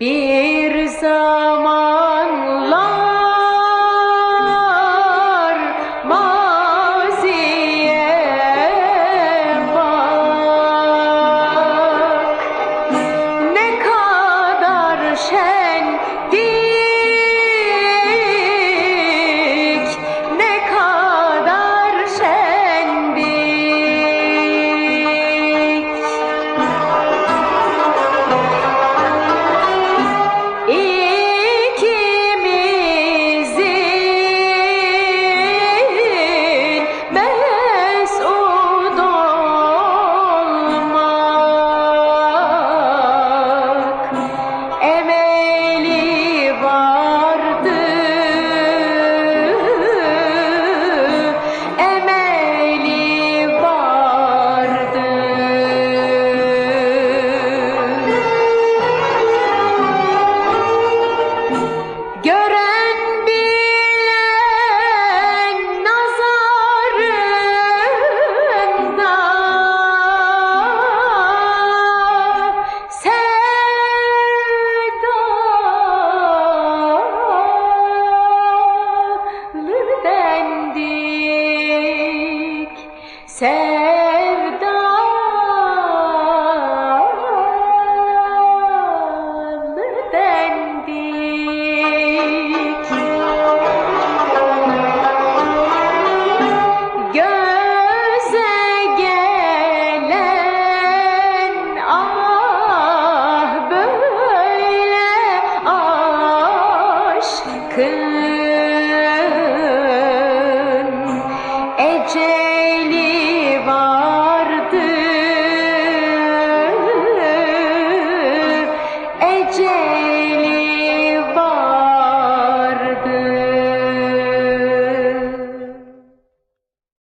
Bir zamanlar sevdalı dendik Göze gelen ah böyle aşkın. Eceli eceli